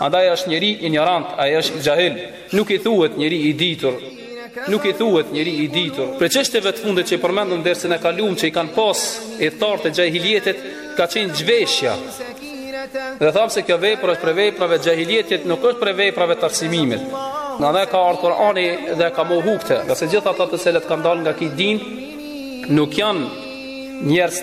Andaj është njeri injorant, ai është xhahil, nuk i thuhet njeri i ditur. Nuk i thuhet njeri i ditur. Prej çështjeve të fundit që i përmendëm dersin e kaluam që i kanë pas ithtarët e xhahilijetit, ka qenë zhveshja. Dhe thamë se kjo vepër është prej veprave të xhahilijetit, nuk është prej veprave të arsimimit. Andaj ka ardhë Kurani dhe ka mohu këtë. Ngase gjithë ata të cilët kanë dalë nga ki din, nuk janë njerëz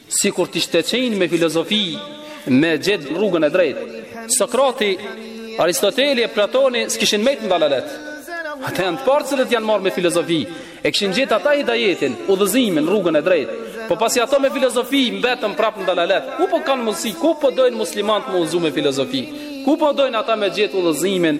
Sikur të ishte qenë me filozofi, me gjet rrugën e drejtë. Sokrati, Aristoteli e Platoni s'kishin mbet në dalalet. Ata janë të parët të cilët janë marrë me filozofi, e kishin gjetë ata hidajetin, udhëzimin, rrugën e drejtë. Po pasi ato me filozofi mbetën prapë në dalalet, ku po kanë mundësi, ku po dojnë muslimanët me udhëzu me filozofi? Ku po dojnë ata me gjetë udhëzimin,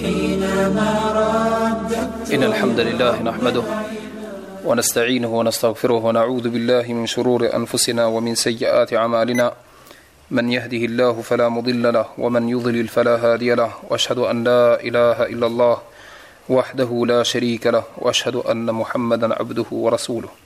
حينما رددت إن الحمد لله نحمده ونستعينه ونستغفره ونعوذ بالله من شرور أنفسنا ومن سيئات أعمالنا من يهده الله فلا مضل له ومن يضلل فلا هادي له واشهد أن لا إله إلا الله وحده لا شريك له واشهد أن محمدا عبده ورسوله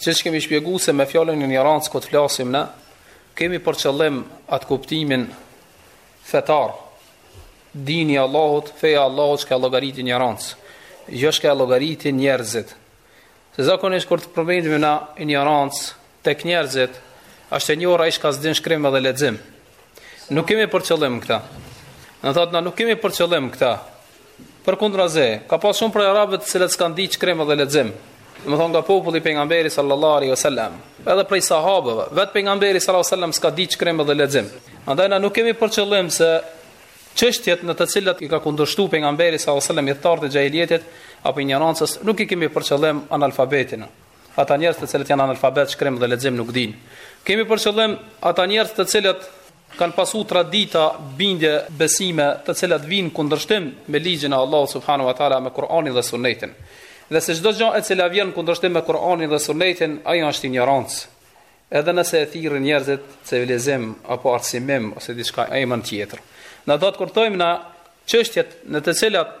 Siç kemi shpjegu se me fjalën injorancë kur të flasim na, kemi për qëllim atë kuptimin fetar, dini Allahut, feja Allahut çka e llogarit injorancë, jo çka e llogaritin njerëzit. Se zakonisht kur të përmendim na injorancë, tek njerëzit, është e njohur ai çka s'din shkrim edhe lexim, Nuk kemi për qëllim këtë. Do të thotë, na nuk kemi për qëllim këtë. Përkundrazi, ka pas shumë prej arabëve të cilët s'kanë di shkrim dhe lexim. Domethënë nga populli i Pejgamberit sallallahu alaihi wasallam, edhe prej sahabëve, vetë Pejgamberi sallallahu alaihi wasallam s'ka di shkrim dhe lexim. Andaj na nuk kemi për qëllim se çështjet në të cilat i ka kundërshtu Pejgamberi sallallahu alaihi wasallam ithtarët e xhahilijetit apo injorancës, nuk i kemi për qëllim analfabetin. ata njerëz të cilët janë analfabet, shkrim dhe lexim nuk dinë. Kemi për qëllim ata njerëz të cilët kanë pasu tradita, bindje, besime, të cilat vijnë në kundërshtim me ligjin e Allahut subhanahu wa taala me Kur'anin dhe Sunnetin. Dhe se çdo gjë e cila vjen në kundërshtim me Kur'anin dhe Sunnetin, ajo është injorancë. Edhe nëse e thirrin njerëzit civilizim apo arsimim ose diçka me emën tjetër. Andaj kur thojmë na çështjet në të cilat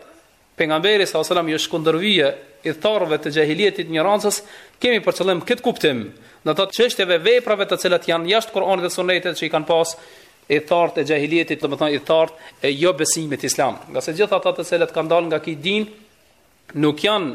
Pejgamberi sallallahu alajhi wasallam iu është kundërvy ithtarëve të xhahilijetit injorancës, kemi për qëllim këtë kuptim, do të thotë çështjeve, veprave të cilat janë jashtë Kur'anit dhe Sunetit që i kanë pas ithtarët e xhahilijetit, domethënë ithtarët e jo besimit islam. Ngase gjithë ata të cilët kanë dalë nga ky din nuk janë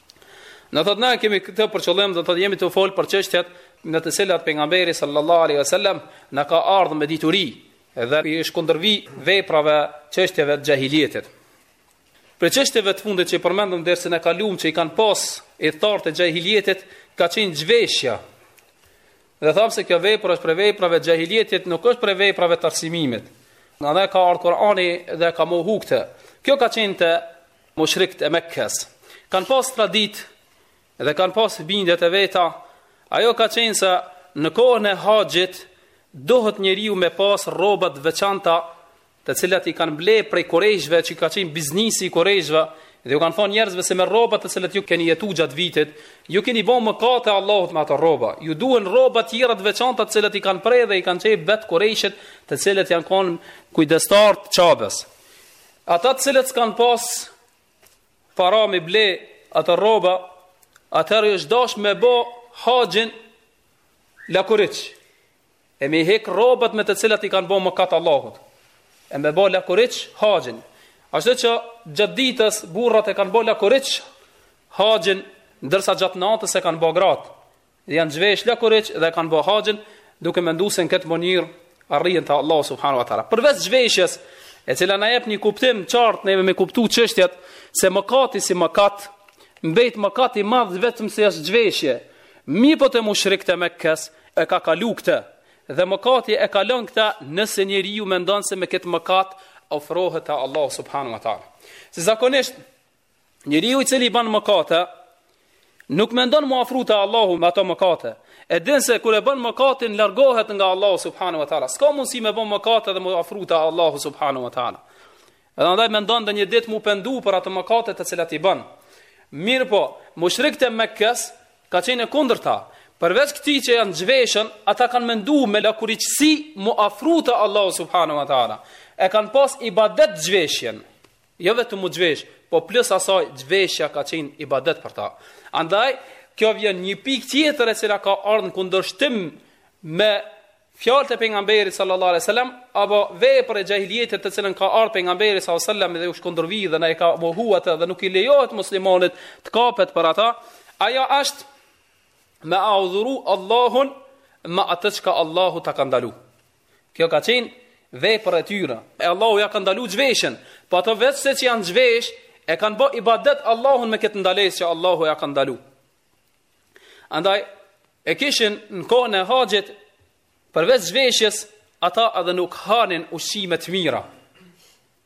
Do të thotë na kemi këtë për qëllim, do të thotë jemi tu fol për çështjet në të cilat pejgamberi sallallahu alaihi wasallam na ka ardhur me dituri dhe i është kundërvi veprave çështjeve të xhahilijetit. Prej çështjeve të fundit që përmendëm dersin e kaluam që i kanë pas ithtarët e xhahilijetit ka qenë zhveshja. Dhe thamë se kjo vepër është prej veprave të xhahilijetit, nuk është prej veprave të arsimimit. Andaj ka ardhë Kurani dhe ka mohu këtë. Kjo ka qenë të Mushrikët e Mekkes kanë pas traditë dhe kanë pas bindjet e veta, ajo ka qenë se në kohën e haxhit duhet njeriu me pas rroba të veçanta, të cilat i kanë ble prej kurejshve që ka qenë biznisi i kurejshve dhe u kanë thënë njerëzve se me rroba të cilat ju keni jetu gjatë vitit, ju keni bo mëkate Allahut me ato rroba. Ju duhen rroba të tjera të veçanta të cilat i kanë prej dhe i kanë qep vetë kurejshët, të cilat janë kanë kujdestarë të Qabes. Ata të cilët s'kanë pas para me ble ato rroba, atëherë është dash me bo haxhin lakuric. E m'i hek rrobat me të cilat i kanë bo mëkat Allahut. E me bo lakuriq haxhin. Ashtu që gjatë ditës burrat e kanë bo lakuriq haxhin, ndërsa gjatë natës e kanë bo gratë. Dhe janë zhvesh lakuriq dhe kanë bo haxhin duke mendu se në këtë mënyrë arrijnë te Allahu subhanahu wa taala. Përveç zhveshjes, e cila na jep një kuptim qartë neve me kuptu çështjet se mëkati si mëkat mbet mëkat i madh vetëm se është zhveshje. Mirëpo te mushrikët e Mekës e ka kalu këtë dhe mëkati e kalon këtë nëse njeriu mendon se me këtë mëkat ofrohet te Allahu subhanahu wa taala. Se zakonisht Njeriu i cili bën mëkate, nuk mendon mu afru te Allahu me ato mëkate. E din se kur e bën mëkatin largohet nga Allahu subhanahu wa taala. S'ka mundësi me bo mëkat edhe mu afru te Allahu subhanahu wa taala. Edhe andaj mendon ndonjë ditë mu pendu për ato mëkate të cilat i bën. Mirëpo, mushrikët e Mekës ka qenë kundërta. Përveç këtij që janë zhvesh, ata kanë mendu me lakuriqësi mu afru te Allahu subhanahu wa taala. E kanë pas ibadet zhveshjen. Jo vetëm u zhvesh, po plus asaj zhveshja ka qenë ibadet për ta. Andaj kjo vjen një pikë tjetër e cila ka ardh në kundërshtim me fjalët e pejgamberit sallallahu alajhi wasallam apo vepër e xhahilijetit të cilën ka ardh pejgamberi sallallahu alajhi wasallam dhe iu sh kundërvi dhe na e ka mohu atë dhe nuk i lejohet muslimanit të kapet për ata ajo është me adhuru Allahun me atë çka Allahu ta ka ndalu Kjo ka qenë vepër e tyre. E Allahu ja ka ndalu zhveshjen, po ata veç se që janë zhvesh, e kanë bo ibadet Allahun me këtë ndalesë që Allahu ja ka ndalu. Andaj, e kishin në kohën e haxhit, përveç zhveshjes, ata edhe nuk hanin ushqime të mira.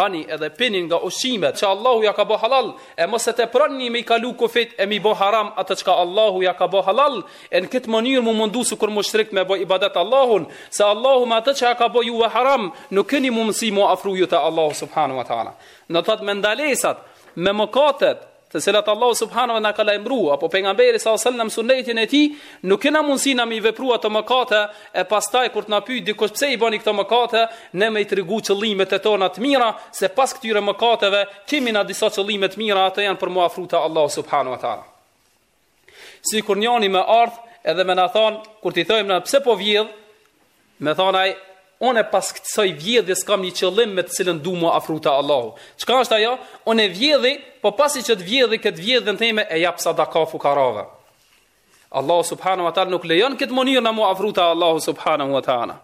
Hani edhe pini nga ushqimet që Allahu jua ka bo halal, e mos e teproni me i kalu kufijtë e mi bo haram atë çka Allahu jua ka bo halal, e në këtë mënyrë mu mundu sikur mushrikët me bo ibadet Allahun, se Allahu me atë që ja ka bo juve haram, nuk keni mundësi mu afru ju te Allahu subhanahu wa ta'ala. Do thotë me ndalesat, me mëkatet, të cilat Allahu subhanahu wa taala na ka lajmëruar apo pejgamberi sallallahu alajhi wasallam n' sunnetin e tij nuk kena mundësi na me i vepru ato mëkate e pastaj kur të na pyet dikush pse i bëni këto mëkate ne me i tregu qëllimet e tona të mira se pas këtyre mëkateve kemi na disa qëllime të mira ato janë për m'u afru te Allahu subhanahu wa taala Sikur njëri me ardh edhe me na thon kur t'i thojmë na pse po vjedh, me thon ai unë pas kësaj vjedhjes kam një qëllim me të cilën du m'u afru te Allahu. Çka është ajo? Unë vjedhi, po pasi që të vjedhi këtë vjedhën time e jap sadaka fukarave. Allahu subhanahu wa taala nuk lejon këtë mënyrë na m'u afru te Allahu subhanahu wa taala.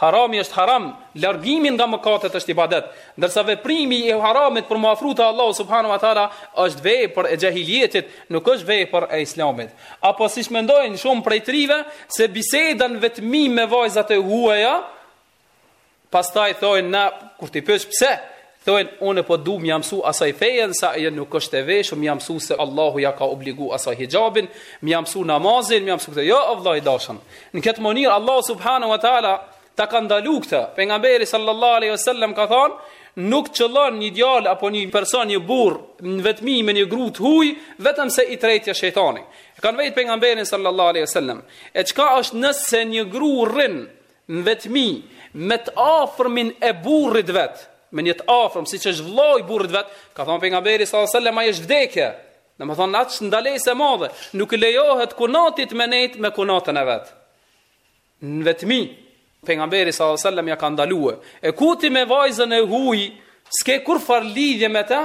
Harami është haram, largimi nga mëkatet është ibadet, ndërsa veprimi i haramit për m'u afru te Allahu subhanahu wa taala është vepër e xhahiljetit, nuk është vepër e Islamit. Apo siç mendojnë shumë prej t'rive se biseda në vetmi me vajzat e huaja, pastaj thonë na kur t'i pyes pse, Thojn unë po du me ja mësu asaj fejen se ajo nuk është e veshur, me mësu se Allahu ja ka obligu asaj hixhabin, me ja mësu namazin, me mësu këtë. Jo o vëlla i dashtun. Në këtë mënyrë Allahu subhanahu wa taala ta ka ndalu këtë. Pejgamberi sallallahu alaihi wasallam ka thënë, nuk qëllon një djalë apo një person, një burr në vetmi me një grua të huaj, vetëm se i treti asht shejtani. E kanë vet pejgamberin sallallahu alaihi wasallam. E çka është nëse një grua rrin Në vetmi, me të afërmin e burrit t'vet, me një të afërm, siç është vëllai i burrit t'vet, ka thënë pejgamberi sallallahu alajhi wasallam, ai është vdekje. Domethënë aq ndalesë e madhe, nuk i lejohet kunatit me nejt me kunatën e vet. Në vetmi, pejgamberi sallallahu alajhi wasallam ja ka ndaluar. E ku ti me vajzën e huaj, s'ke kurfar lidhje me ta,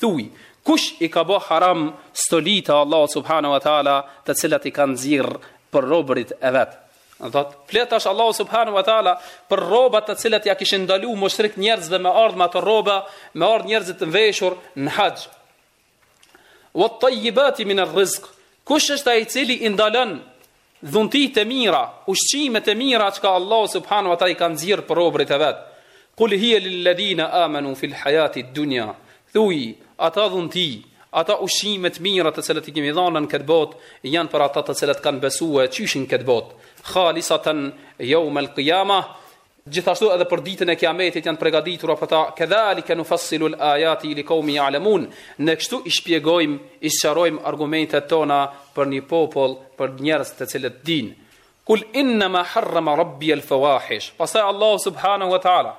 Thuaj, kush i ka bo haram stolitë e Allahut subhanahu wa taala të cilat i ka nxirr për robërit e vet? Thot, flet tash Allahu subhanahu wa taala për rrobat të cilat ja kishin ndaluar mushrikët njerëzve me ardh me ato rroba, me ardh njerëzit të veshur në haxh. Wat tayyibati min ar-rizq. Kush është ai i cili i ndalon Dhuntitë e mira, ushqimet e mira çka Allahu subhanahu wa taala i ka nxjerrë për robërit e vet. Kul hiya lil ladhina amanu fil hayati dunya. Thuaj, ato dhunti, ato ushqime të mira të cilat i kemi dhënë në këtë botë, janë për ata të cilët kanë besuar qysh në këtë botë. Khalisatan yawm al-qiyamah Gjithashtu edhe për ditën e Kiametit janë të përgatitura për ta. Kedhalika nufassilu al-ayati liqawmi ya'lamun. Ne kështu i shpjegojmë, i sqarojmë argumentet tona për një popull, për njerëz të cilët dinë. Kul inna ma harrama rabbi al-fawahish. Pastaj Allahu subhanahu wa ta'ala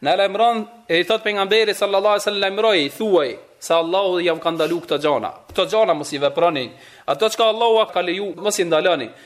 na lajmëron e i thot pejgamberit sallallahu alaihi sallam lajmëroj, thuaj, se Allahu jem ka ndalu këto gjana. Këto gjana mos i veproni. Ato çka Allahu ka leju, mos i ndaloni.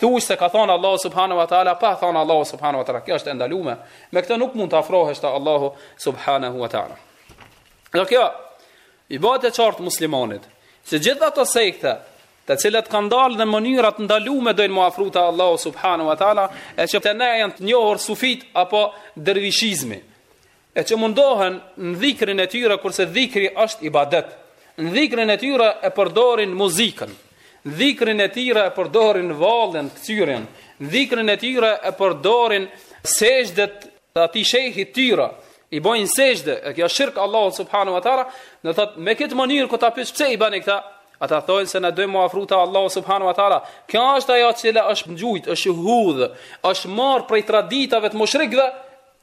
Thuaj se ka thënë Allahu subhanahu wa taala, pa thënë Allahu subhanahu wa taala. Kjo është e ndaluar. Me këtë nuk mund të afrohesh te Allahu subhanahu wa taala. Dhe kjo i bëhet e qartë muslimanit se gjithë ato sekte të cilat kanë dalë në mënyra të ndaluara dojnë m'u afru te Allahu subhanahu wa taala, e që te ne janë të njohur sufit apo dervishizmi. E që mundohen në dhikrin e tyre kurse dhikri është ibadet. Në dhikrin e tyre e përdorin muzikën. Në dhikrin e tyre e përdorin vallen, këcyrën. Në dhikrin e tyre e përdorin sexhdet të atij shejhit tyre. I bojnë sexhde, e kjo shirk Allahu subhanu wa tala, do thot, me këtë mënyrë kur ta pysësh pse i bani këta, Ata thonë se na dojmë m'u afru te Allahu subhanahu wa taala. Kjo është ajo që është ngjujt, është hudh, është marr prej traditave të mushrikëve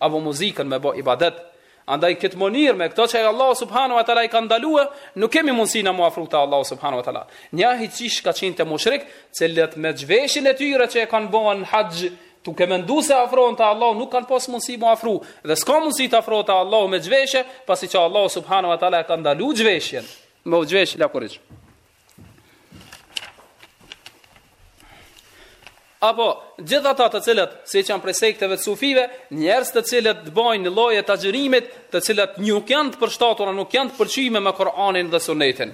apo muzikën me bë ibadet. Andaj këtë mënyrë me këto që Allahu subhanahu wa taala i ka ndaluar, nuk kemi mundësi na m'u afru te Allahu subhanahu wa taala. Njëjtë siç ka qenë te mushrikët, cilët me zhveshjen e tyre që e kanë bën haxh, tuke mendu se afrohen te Allahu, nuk kanë pas mundësi m'u afru. Dhe s'ka mundësi të afrohet te Allahu me zhveshje, pasi që Allahu subhanahu wa taala e ka ndaluar zhveshjen. Me zhveshje lakuriq. Apo, gjithë ata të cilët, siç janë prej sekteve të sufive, njerëz të cilët të bajnë lloje të agjërimit, të cilët nuk janë të përshtatura, nuk janë të përqyme me Koranin dhe Sunetin.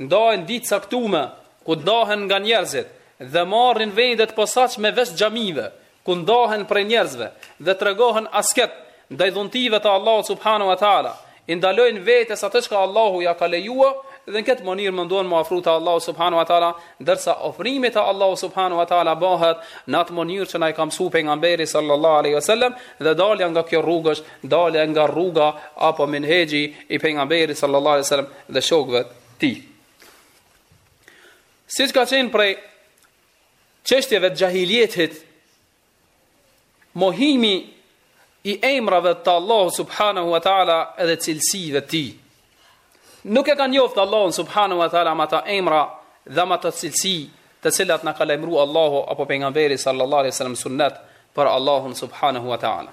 Ndajnë ditë t'caktume, ku ndahen nga njerëzit, dhe marrin vende t'posaçme veç xhamive, ku ndahen prej njerëzve dhe tregohen asket ndaj dhuntive të Allahut subhanahu wa taala, i ndalojnë vetes atë çka Allahu ia ka lejuar dhe në këtë mënyrë mundohen m'u afru te Allahu subhanahu wa taala, ndërsa afrimi te Allahu subhanahu wa taala bëhet në atë mënyrë që na i ka mësuar pejgamberi sallallahu alaihi wasallam dhe dalja nga kjo rrugë është dalja nga rruga apo menhexhi i pejgamberit sallallahu alaihi wasallam dhe shokëve të tij. Siç ka qenë prej çështjeve të xhahilijetit, mohimi i emrave të Allahu subhanahu wa taala edhe cilësive të tij. Nuk e kanë njoftë Allahun subhanahu wa taala me ata emra dhe me ata cilësi të cilat na ka lajmëruar Allahu apo pejgamberi sallallahu alaihi wasallam sunnet për Allahun subhanahu wa taala.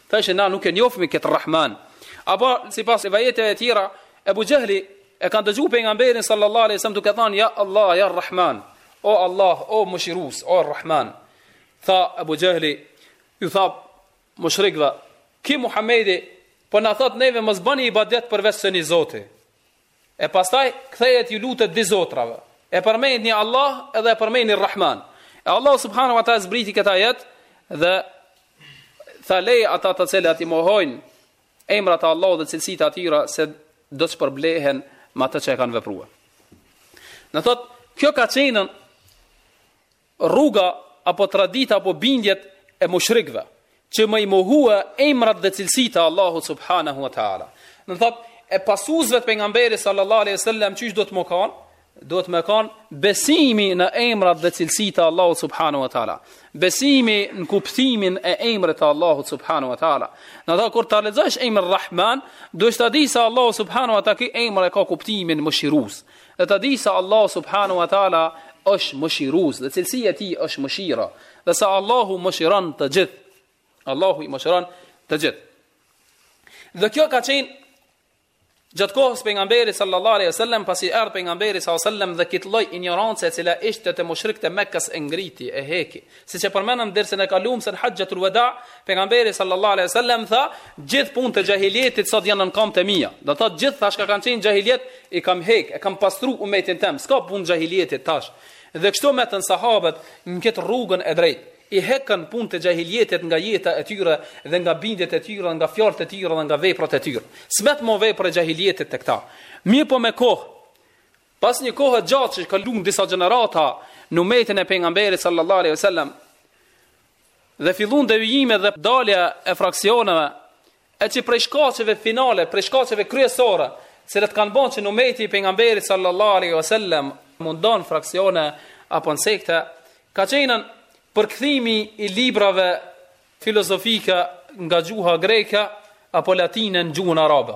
Thanë na nuk e njohim këtë Rahman. Apo sipas rivajeteve të tjera, Ebu Xhehli e ka dëgjuar pejgamberin sallallahu alaihi wasallam duke thënë ja Allah ja Rahman. O Allah, o Mëshirues, o Rahman. Tha Ebu Xhehli, ju tha mushrikëve, "Ky Muhamedi po na thot neve mos bëni ibadet përveç se një Zoti." E pastaj kthehet ju lutet dy zotrave. E përmend një Allah edhe e përmend një Rahman. E Allah subhanahu wa taala zbriti këtë ajet dhe tha lej ata të cilët i mohojnë emrat e Allahut dhe cilësitë e tij se do të shpërblehen me atë që e kanë vepruar. Do thot, kjo ka qenë Rruga apo tradita apo bindjet e mushrikëve, që me i mohue emrat dhe cilësitë e Allahut subhanahu wa taala. Do të thotë e pasuesve të pejgamberit sallallahu alaihi wasallam qysh duhet me kanë, duhet me kanë besimi në emrat dhe cilësitë e Allahut subhanahu wa taala. Besimi në kuptimin e emrit të Allahut subhanahu wa taala. Në ato kur ta lexosh emrin Rahman, duhet ta dish se Allahu subhanahu wa taala ky emër e ka kuptimin mëshirues. Dhe ta dijë se Allahu subhanahu wa taala është mëshirues dhe cilësia e tij është mëshira dhe se Allahu mëshiron të gjithë. Allahu i mëshiron të gjithë. Dhe kjo ka qenë gjatë kohës pejgamberit sallallahu alaihi wasallam pasi erdhi pejgamberi sallallahu alaihi wasallam dhe kët lloj injorance e cila ishte te mushrikët e Mekës e ngriti e heki Siç e përmendëm dersin e kalum se në Haxhetul Weda, pejgamberi sallallahu alaihi wasallam tha, gjithë punët e xhahilijetit sot janë nën kambët e mia. Do thotë gjithë çka kanë qenë xhahilijet, i kam hek, e kam pastru umetin tem. S'ka punë xhahilijetit tash. Dhe kështu metën sahabët në këtë rrugën e drejtë i hekën punët e xhahilijetit nga jeta e tyre dhe nga bindjet e tyre dhe nga fjalët e tyre dhe nga veprat e tyre. S'met mo vepër e xhahilijetit tek ta. Mirëpo me kohë Pas një kohe të gjatë që kalun disa gjenerata në umetin e pejgamberit sallallahu aleyhi sallam, dhe fillun devijimet dhe dalja e fraksioneve, e që prej shkaqeve finale, prej shkaqeve kryesore, cilat kanë ban që umeti i pejgamberit sallallahu aleyhi sallam, me u nda n'fraksione apo në sekte, ka qenën përkthimi i librave filozofikë nga gjuha greke apo latine n'gjuhën arabe.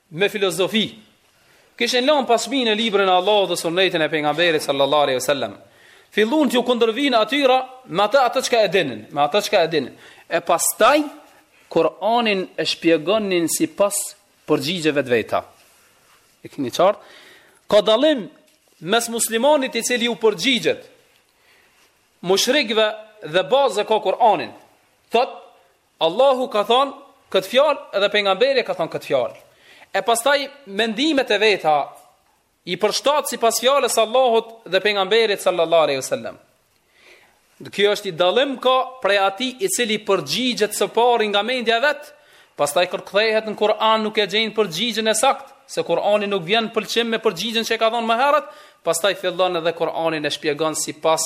me filozofi. Kishin lan pas shpine librin e Allahut dhe sunnetin e pejgamberit sallallahu alaihi wasallam. Fillun t'ju kundërvihen atyre me atë atë çka e dinin, me atë çka e dinin. E pastaj Kur'anin e shpjegonin sipas përgjigjeve të veta. E keni qartë? Ka dallim mes muslimanit i cili u përgjigjet mushrikëve dhe bazë ka Kur'anin. Thot Allahu ka thonë këtë fjalë dhe pejgamberi e ka thonë këtë fjalë. E pastaj mendimet e veta i përshtat sipas fjalës së Allahut dhe pejgamberit sallallahu alaihi wasallam. Kjo është një dallim ka prej atij i cili përgjigjet së pari nga mendja e vet, pastaj kur kthehet në Kur'an nuk e gjen përgjigjen e saktë, se Kur'ani nuk vjen pëlqim me përgjigjen që e ka dhonë më herët, pastaj fillon edhe Kur'anin e shpjegon sipas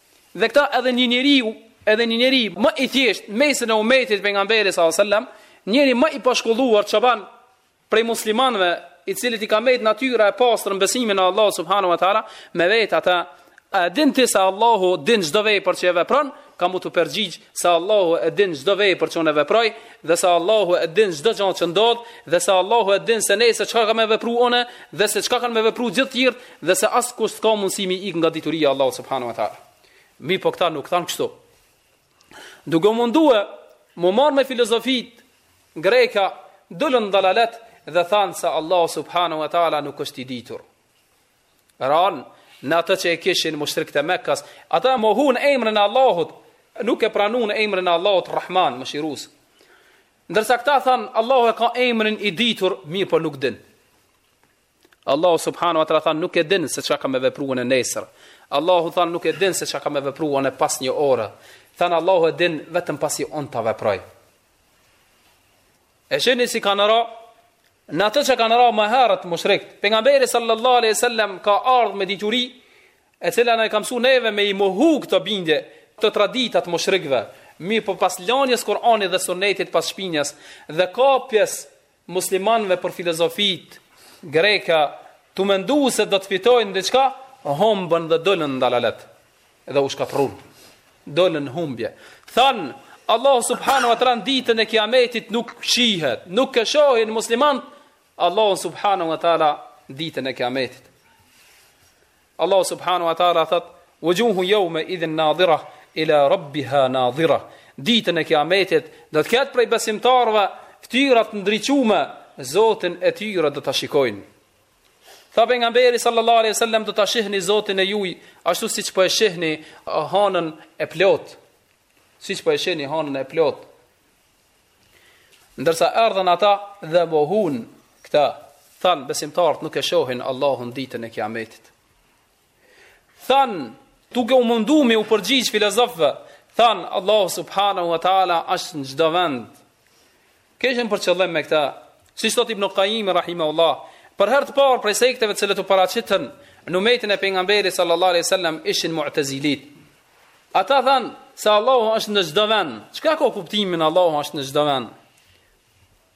Dhe këtë edhe një njeriu, edhe një njeri ma i thjeshtë, mesin e umetit pejgamberit sallallahu alajhi wasallam, njeri ma i pashkolluar çoban prej muslimanëve, të cilit i ka mbet natyra e pastër në besimin në Allahun subhanahu wa taala, me vet atë A din ti se Allahu din çdo vepër që e vepron, ka me t'u përgjigj se Allahu e din çdo vepër që unë veproj dhe se Allahu e din çdo gjë që ndodh dhe se Allahu e din se nëse çka kam me vepru unë dhe se çka kanë me vepru gjithë të tjerë dhe se askush s'ka mundësi me ik nga dituria e Allahut subhanahu wa taala. Mirëpo këta nuk thanë kështu. Duke mundu me u marr me filozofitë greke dolën në dalalet dhe thanë se Allahu subhanahu wa taala nuk është i ditur. ranë në atë që e kishin mushrikët e Mekës, ata e mohuan emrin e Allahut, nuk e pranuan emrin e Allahut Rahman, Mëshirues. Ndërsa këta than, Allahu e ka emrin i ditur, mirëpo nuk din. Allahu subhanahu wa taala than nuk e din se çka ka me vepru unë nesër. Allahu than nuk e din se çka ka me vepru unë pas një ore. Than Allahu e din vetëm pasi unë ta veproj. E shihni si kanë ra Në atë që kanë ra më herët mushrikt, pejgamberi sallallahu alaihi wasallam ka ardh me dituri e cila na e ka mësu neve me i mohu këto bindje, këto tradita të mushrikëve. Mirëpo pas lanjes Kur'anit dhe Sunnetit pas shpinës dhe kapjes muslimanëve për filozofitë greke, tu mendu se do të fitojnë diçka, humbën dhe dolën në dalalet. dhe u shkatërrun. Dolën në humbje. Than Allahu subhanahu wa taala ditën e kiametit nuk shihet, nuk e shohin muslimanët Allahun subhanahu wa taala ditën e kiametit. Allahu subhanahu wa taala thot: "Wujuhun yawma idhin nadhira ila rabbiha nadhira." Ditën e kiametit do të ketë prej besimtarëve fytyra të ndriçume, Zotin e tyre do ta shikojnë. Tha pejgamberi sallallahu alaihi wasallam do ta shihni Zotin e juj ashtu siç po e shihni hanën e plot. Siç po e shihni hanën e plot. Ndërsa erdhën ata dhe mohun këta, than besimtarët nuk e shohin Allahun ditën e Kiametit. Than, duke u mundu me u përgjigj filozofëve, than Allahu subhanahu wa taala është në çdo vend. Kishin për qëllim me këtë, siç thot Ibn Qayyim rahimahullah, për herë të parë prej sekteve të cilat u paraqitën në umetin e pejgamberit sallallahu alaihi wasallam ishin mu'tazilit. Ata than se Allahu është në çdo vend. Çka ka kuptimin Allahu është në çdo vend?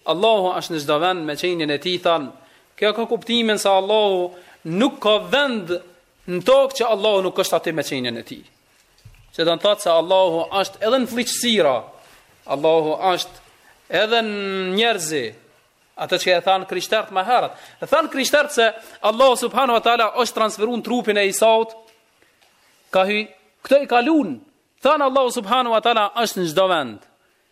Allahu asht në çdo vend me qenien e Tij thanë. Kjo ka kuptimin se Allahu nuk ka vend në tokë që Allahu nuk asht aty me qenien e Tij. Që do të thotë se Allahu është edhe në flliqësira. Allahu është edhe në njerëzi. Ato që e thanë krishterët më herët. E thanë krishterët se Allahu subhanahu wa taala është transferu në trupin e Isaut. Ka hy, këta i kalun. Thanë Allahu subhanahu wa taala është në çdo vend.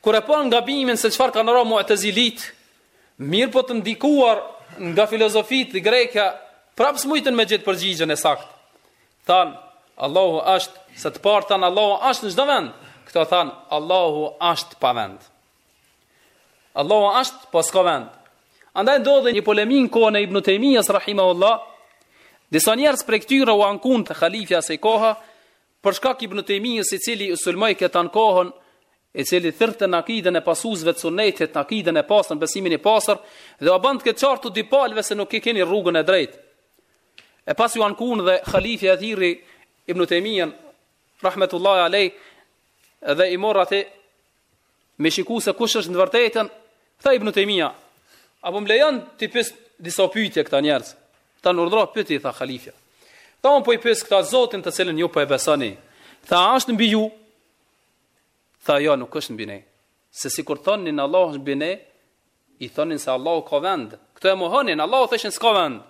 Kur e panë gabimin se çfarë kanë ra Mu'tezilitë, mirëpo të ndikuar nga filozofitë greke, prapë s'mujtën me gjet përgjigjen e saktë. Thanë, Allahu është, se të parët thanë Allahu është në çdo vend. Këto thanë, Allahu është pa vend. Allahu është, po s'ka vend. Andaj ndodhi një polemikë në kohën e Ibn Tejmijës rahimahullah. Disa njerëz prej këtyre u ankuan te halifja i asaj kohe Për shkak Ibn Tejmijës i cili u sulmojke tan kohën, i cili thirrte në akiden e pasuesve të sunnetit, në akiden e pastër, besimin e pastër, dhe u bëntke të qartë të dy palëve se nuk e keni rrugën e drejtë. E pasi u ankuan dhe halifja e thirri Ibn Tejmijën rahmetullahi alejh dhe i mor aty me shiku se kush është në të vërtetën, tha Ibn Tejmija, a po më lejon t'i pyes disa pyetje këta njerëz. Tha urdhëro pyeti tha halifja. Tha un po i pyes këta Zotin të cilin ju po e besoni. Tha a është mbi ju? Tha jo, nuk është mbi ne. Se sikur thonin Allah është mbi ne, i thonin se Allahu ka vend. Këto e mohonin, Allahu thoshin s'ka vend.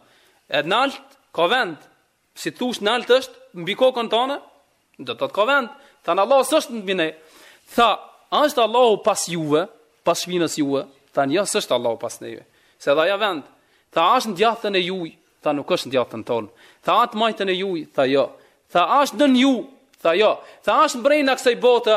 E nalt ka vend. Si të thush nalt është mbi kokën tonë, Do të thotë ka vend. Than Allahu s'është mbi ne. Tha, a është Allahu pas juve, pas shpinës juve? Than, jo, s'është Allahu pas neve. Se edhe ajo vend. Tha, a është në djathtën e juj? Tha, nuk është në djathtën tonë. Tha, a të majtën e juj? Tha, jo. Tha, a është nën ju? Tha, jo. Tha, a është mbrenda kësaj bote?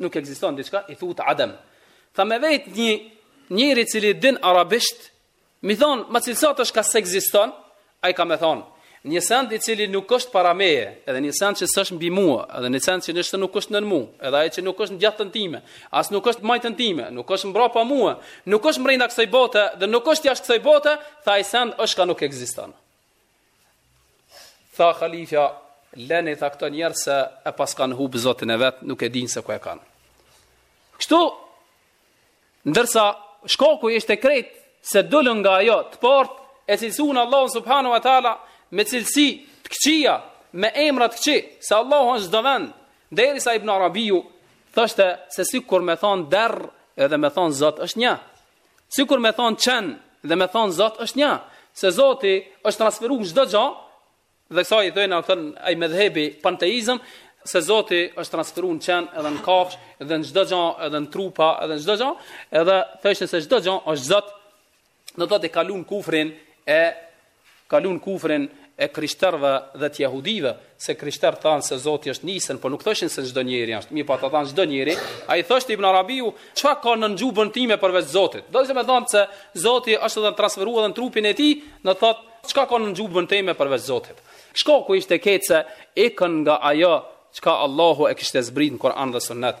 Nuk ekziston diçka i thuhet adem. Tha me vet një njeri i cili din arabisht, me i thon, ma cilëso atë çka s'ekziston, ai ka me thon, një send i cili nuk është para meje, edhe një send që s'është mbi mua, edhe një send që nëse nuk është nën mua, edhe ai që nuk është në djathtën time, as nuk është majtën time, nuk është mbrapa mua, nuk është mbrenda kësaj bote dhe nuk është jashtë kësaj bote, tha ai send është çka nuk ekziston. Tha halifja, leni tha këto njerëz se e paskan hup zotin e vet, nuk e dinë se ku e kanë. Kështu, ndërsa shkaku ishte krejt se dolën nga ajo, të parët e cilësun Allahun subhanehu ue teala me cilësi të këqija, me emra të këqij, se Allahu është në çdo vend, derisa Ibn Arabiju, thoshte se sikur me thonë derë edhe me thonë Zot është një. Sikur me thonë qen dhe me thonë Zot është një, se Zoti është transferuar në çdo gjë dhe kësaj i thonë këto ai medhhebi panteizëm se Zoti është transferuar në qen edhe në kafsh edhe në çdo gjë edhe në trupa edhe në çdo gjë edhe thoshin se çdo gjë është Zot do të thotë i kalun kufrin e kalun kufrin e krishterëve dhe të jehudive, se krishterët thanë se Zoti është në Isën, po nuk thoshin se çdo njeri është, mirëpo ata thanë çdo njeri, ai thoshte Ibn Arabiu, çka ka nën xhubën time përveç Zotit. Do me thonë se Zoti është edhe transferuar edhe në trupin e tij, në thotë çka ka nën xhubën time përveç Zotit. Shkaku ishte krejt se ikën nga ajo çka Allahu e kishte zbrit në Kur'an dhe Sunnet.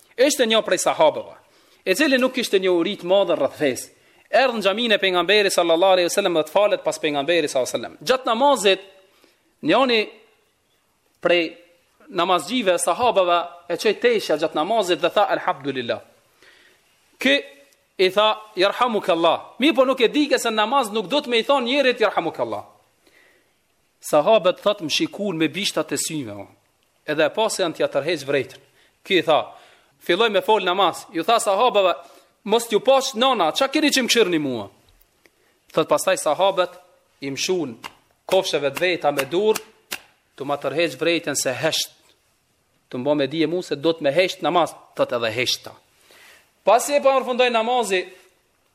Ishte një prej sahabëve, i cili nuk kishte njohuri të madhe rreth fesë. Erdh në xhaminë e pejgamberit sallallahu alaihi wasallam dhe të falet pas pejgamberit sallallahu alaihi wasallam. Gjatë namazit, njëri prej namazlive sahabëve e çoi teshja gjatë namazit dhe tha alhamdulillah. Ky i tha yarhamukallah. Mirëpo nuk e dike se namaz nuk duhet me i thon njerit yarhamukallah. Sahabët thotë më shikun me bishtat e syve, o. Edhe e pash se janë tu ja tërheq vrejtën. Ky i tha, filloj me fol namaz. Ju tha sahabëve, mos t'ju pasht nana, qa keni që më këqyrni mua? Thot pastaj sahabët, i mshun kofshëve të veta me dur, të ma tërheq vrejtën se hesht. Të mba me dhije mu se duhet me hesht namaz, thot edhe heshta. Pasi e përfundoj namazi,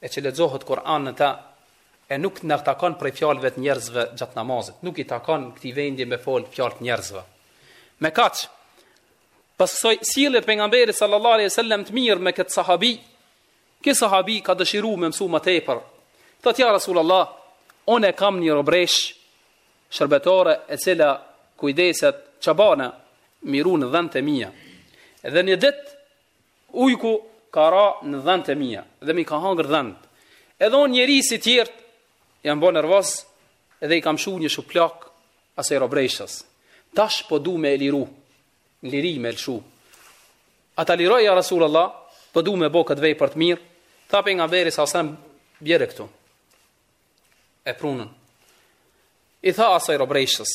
e që lexohet Kur'an në te, e nuk na takon prej fjalëve të njerëzve gjatë namazit, nuk i takon këtij vendi me fol fjalë të njerëzve. Me që pa sjellje të pejgamberit sallallahu alaihi wasallam të mirë me këtë sahabi, ky sahabi ka dëshiru me mësu më tepër. Thot ja Rasulullah, unë kam një robresh shërbetore e cila kujdeset çobane, m'i run dhentë e mia. Dhe një ditë Ujku ka ra në dhentë e mia dhe m'i ka hangër dhentë. Edhe unë njeri si tjertë, jam bo nervoz edhe i kam mshu një shuplak asaj robreshës. Tash po du me e liru, në liri me e lëshu. A ta liroj, ja Rasul Allah, po du me bo këtë vepër të mirë, tha pejgamberi salallahu alejhi ve selem bjere këtu, e prunën. I tha asaj robreshës,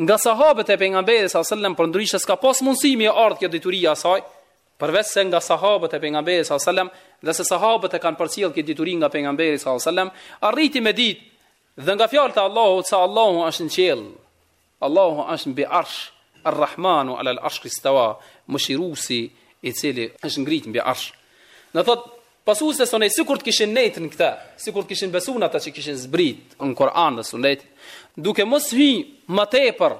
Nga sahabët e pejgamberit sallallahu alajhi wasallam përndryshe s'ka pas mundësi me i ardh kjo dituri asaj, përveç se nga sahabët e pejgamberit sallallahu alajhi wasallam, dhe se sahabët e kanë përcjell këtë dituri nga pejgamberi sallallahu alajhi wasallam, arriti me ditë dhe nga fjalët e Allahut se Allahu është në qiell. Allahu është mbi arsh, Ar-Rahmanu 'ala al-arsh istawa, Mëshiruesi i cili është ngrit mbi arsh. Na thot Pasuesit e Sunnit sikur të kishin nejtë në këtë, sikur të kishin besuar në atë që kishte zbrit në Kur'an dhe Sunnet, duke mos hy më tepër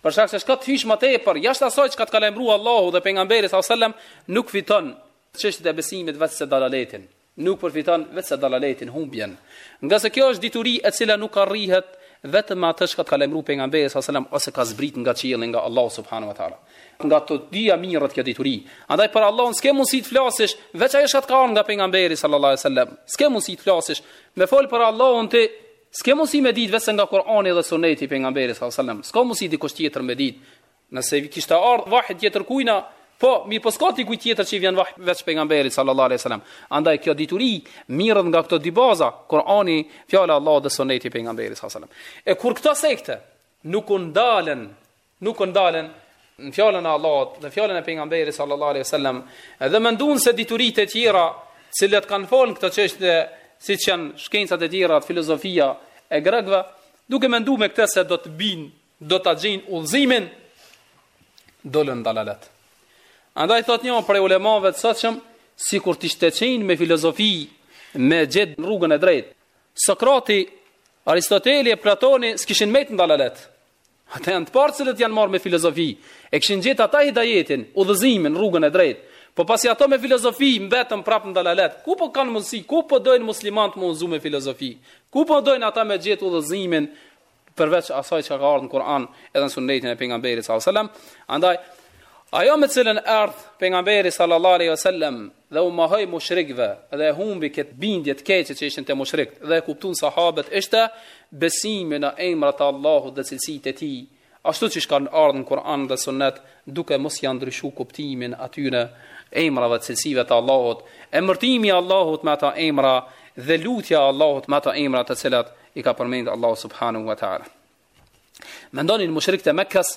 Për shkak se çka të hysh më tepër, jashtë asaj çka të ka lajmëruar Allahu dhe pejgamberi sallallahu alajhi wasallam, nuk fiton në çështjet e besimit veçse dalaletin. Nuk përfiton veçse dalaletin humbjen. Ngase kjo është dituri e cila nuk arrihet vetëm me atë çka të ka lajmëruar pejgamberi sallallahu alajhi wasallam ose ka zbrit nga qielli nga Allahu subhanahu wa taala. Nga të dyja miret kjo dituri. Andaj për Allahun s'ke mundësi të flasësh, veç ajo çka të ka ardhur nga pejgamberi sallallahu alajhi wasallam. S'ke mundësi të flasësh. Me fol për Allahun ti s'ke mundësi me ditë veçse nga Kur'ani dhe Sunneti i pejgamberit sallallahu alajhi wasallam. S'ka mundësi dikush tjetër me ditë. Nëse kishte ardhur vahi tjetër kujna, po mirëpo s'ka dikush tjetër që i vjen vahi veç pejgamberit sallallahu alajhi wasallam. Andaj kjo dituri miret nga këto dy baza, Kur'ani, fjala e Allahut dhe Sunneti i pejgamberit sallallahu alajhi wasallam. E kur këto sekte nuk u ndalen nuk ndalen në fjalën e Allahut dhe fjalën e pejgamberit sallallahu alaihi wasallam dhe mendon se dituritë e tjera të cilat kanë fol në këto çështje siç janë shkencat e tjera filozofia e grekëve duke menduar me këtë se do të bin do ta gjejnë udhëzimin dolën në dalalet andaj thot një prej ulemave të sotshëm sikur të kishte qenë me filozofi me gjet rrugën e drejtë Sokrati Aristoteli e Platoni s'kishin mbet në dalalet Ata janë të parët të cilët janë marrë me filozofi, e kishin gjetë ata hidajetin, udhëzimin, rrugën e drejtë. Po pasi ato me filozofi mbetën prapë në dalalet, ku po kanë mundësi, ku po dojnë muslimanët me u udhëzu me filozofi? Ku po dojnë ata me gjetë udhëzimin përveç asaj që ka ardhur në Kur'an edhe në sunnetin e pejgamberit sallallahu alajhi wasallam? Andaj ajo me cilën erdh pejgamberi sallallahu alajhi wasallam dhe u mohoi mushrikëve dhe e humbi këtë bindje të keqe që ishin te mushrikët dhe e kuptuan sahabët ishte besimi në emrat e Allahut dhe cilësitë e tij ashtu siç kanë ardhur në Kur'an dhe Sunnet duke mos ia ndryshuar kuptimin atyre emrave të cilësive të Allahut emërtimi i Allahut me ata emra dhe lutja e Allahut me ata emra të cilat i ka përmendur Allahu subhanahu wa taala mendonin mushrikët e Mekës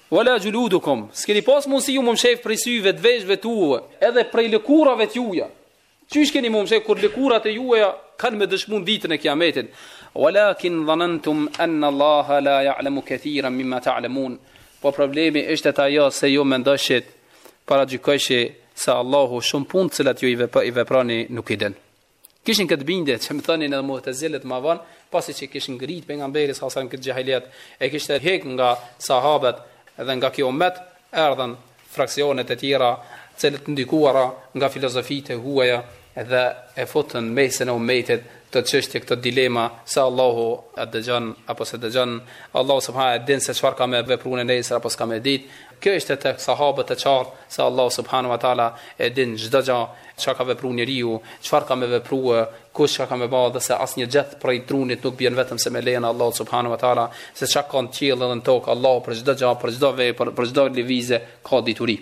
Wala juludukum, s'keni pas mundësi ju me u mshef prej syve tu e veshëve tuve, edhe prej lëkurave të juja. Qysh keni me u mshef kur lëkurat e juaja kanë me dëshmuar ditën e Kiametit? Walakin dhanantum anna Allah la ya'lamu kathiran mimma ta'lamun. Po problemi ishte te ajo se ju mendoshit paragjykojshi se Allahu shumë punë të cilat ju i, vepë, i veproni nuk i din. Kishin këtë bindje që e thonin edhe Mu'tazilit më vonë, pasi që kishin ngrit pejgamberi sa sa këtë xhahiliet e kishte hek nga sahabët dhe nga ky umet erdhën fraksionet e tjera, të cilat të ndikuara nga filozofitë e huaja dhe e futën në mesin e umetit këto çështje këto dilema se Allahu e dëgjon apo s'e dëgjon Allahu subhanahu e din se çfarë ka me vepruar ne nesër apo s'ka me ditë Kjo ishte tek sahabët e qartë se Allahu subhanu wa taala e din çdo gjë, çka ka vepru njeriu, çfarë ka me veprue, kush çka ka me ba dhe se asnjë gjeth prej drunit nuk bjen vetëm se me lejen e Allahut subhanu wa taala, se çka ka në qiell edhe në tokë Allahu për çdo gjë, për çdo vepër, për çdo lëvizje ka dituri.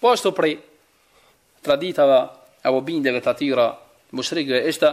Po ashtu prej traditave apo bindjeve të atyre mushrikëve ishte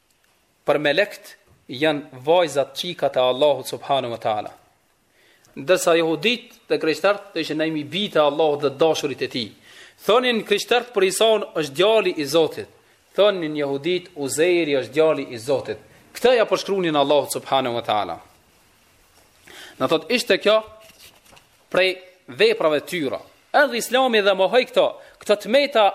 për melekët janë vajzat çikat e Allahut subhanahu wa taala. Ndërsa jehudit dhe krishterët thojshin na jemi bijtë e Allahut dhe të dashurit e tij. Thonin krishterët për Isaun është djali i Zotit. Thonin jehudit Uzeiri është djali i Zotit. Këtë ja përshkruanin Allahut subhanahu wa taala. Në thot ishte kjo prej veprave tyra. Edhe Islami erdh e mohoi këto, këto të meta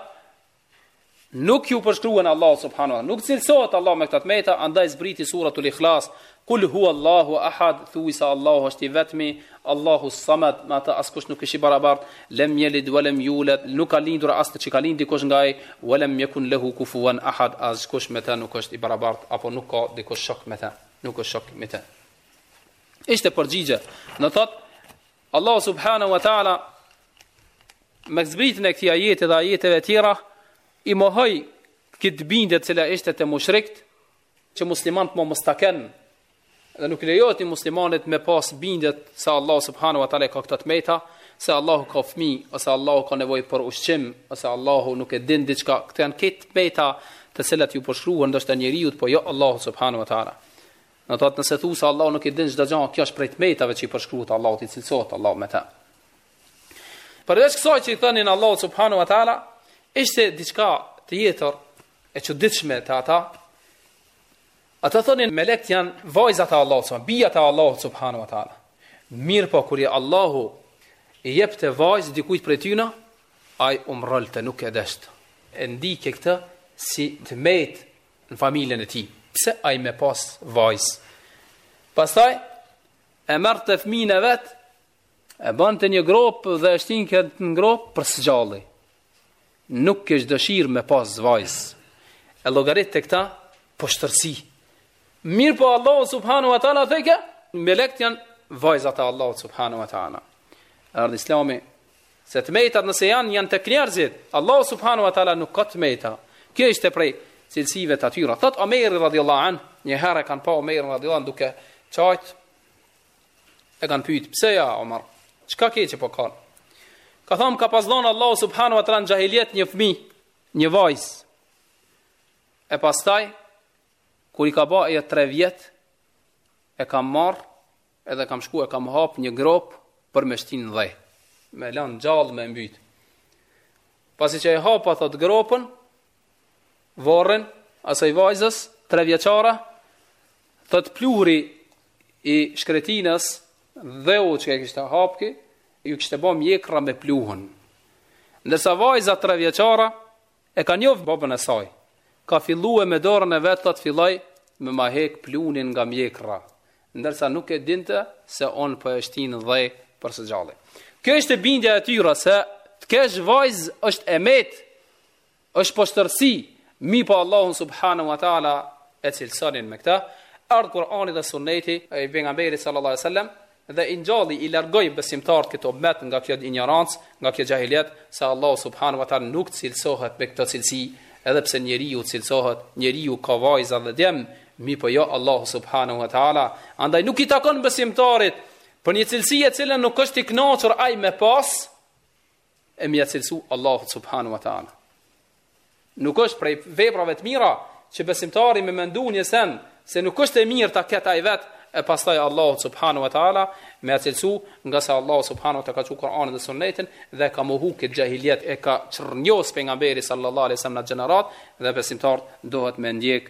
Nuk ju përshkruhet Allahu subhanahu wa taala, nuk cilësohet Allahu me këta të meta, andaj zbriti suratul Ikhlas, Kul huwa Allahu ahad, thuaj se Allahu është i vetmi, Allahu samad, me atë askush nuk është i barabartë, lem yelid wa lem yulad, nuk ka lindur as s'ka lindur dikush nga ai, wa lem yakun lahu kufuwan ahad, askush me të nuk është i barabartë apo nuk ka dikush shok me të, nuk është shok me të. Ishte përgjigje. Do të thotë Allahu subhanahu wa taala me zbritjen e këtij ajeti dhe ajeteve të tjera i mohoi këtë bindje e cila ishte te mushrikt që muslimanët më mos ta kenë dhe nuk lejohet një muslimani me pas bindje se Allahu subhanahu wa taala ka këto të meta se Allahu ka fëmi ose Allahu ka nevojë për ushqim ose Allahu nuk e din diçka këto janë këto të meta të cilat ju përshkruhen ndoshta njeriut po jo Allahu subhanahu wa taala Do të thotë nëse thu se Allah nuk e din çdo gjë, kjo është prej të mejtave që i përshkruhet Allahut i cilësohet Allahu me ta. Përveç kësaj që i thënin Allah subhanu wa ta'ala, ishte diçka tjetër e çuditshme te ata, ata thënin melekt janë vajzat e Allahut, bijat e Allah subhanu wa ta'ala. Mirëpo, kur Allahu i jepte vajzë dikujt prej tyne, aj u mrrolte nuk e deshte. E ndijke këtë si të mejtë në familjen e tij. Pse ai me pas vajzë? Pastaj e merrte fëmijën e vet, e bënte një gropë dhe e shtinke në gropë për së gjalli. Nuk kish dëshirë me pas vajzë. E llogaritte këta poshtërsi. Mirëpo Allahut subhanu wa ta'ala thojke, melekt janë vajzat e Allahut subhanu wa ta'ala. Erdh islami Se të mejtat nëse janë, janë tek njerëzit. Allahu subhanu wa ta'la nuk ka të mejta. Kjo ishte prej cilësive të atyra. Thot Omeri radiallahu anë, një herë e kanë pa Omerin radiallahu anë duke qajtë, e kanë pyjtë, pse ja Omar, çka ke që po kan? Ka than m'ka pas dhonë Allahu subhanu wa ta'la në xhahilijet një fmi, një vajzë. E pastaj, kur i ka ba ajo tre vjetë, e kam marrë, Edhe kam shku e kam hap një grop për me shtin dhe. Me lan gjallë me mbyt. Pasi që e hapa thot gropën, vorren asaj vajzës tre vjeçara thot pluhuri i shkretinës dheu që e kishte hap ky, ju kishte bo mjekra me pluhën ndërsa vajza tre vjeçara e ka njofë babën e saj ka fillu e me dorën e vetë thot filloj me ma hek pluhnin nga mjekra ndërsa nuk e dinte se on po e shtinë dhe për së gjalli. Kjo ishte bindja e tyre se të kesh vajzë është e metë, është poshtërsi, mirëpo Allahun subhanahu wa ta'ala e cilësonin me këta, ardhë Kur'ani dhe sunneti e i pejgamberit sallallahu alaihi sallam, dhe i ngjalli i largoi besimtarët këto meta nga kjo injorancë, nga kjo xhahiliet, se Allahu subhanahu wa ta'ala nuk cilësohet me këto cilësi, edhe pse njeriu cilësohet, njeriu ka vajza dhe djem, Mirëpo jo Allahu subhanahu wa taala, andaj nuk i takon besimtarit për një cilësi e cila nuk është i kënaqur ai me pas e me e cilësu Allahu subhanahu wa taala. Nuk është prej veprave të mira që besimtari me mendu një sen se nuk është e mirë ta ketë ai vet e pastaj Allahu subhanahu wa taala me e cilësu ngase Allahu subhanahu wa taala ka thënë Kur'anin dhe Sunnetin dhe ka mohu këtë xhahiliet e ka çrrënjos pejgamberi sallallahu alaihi wasallam në gjenerat dhe besimtarët duhet me ndjek